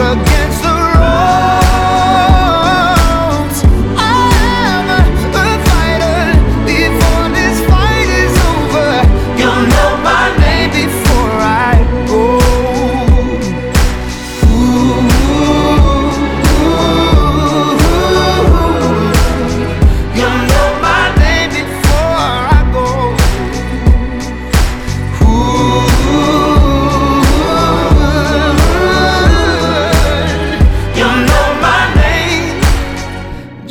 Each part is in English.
Up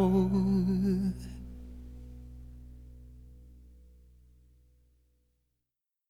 Go.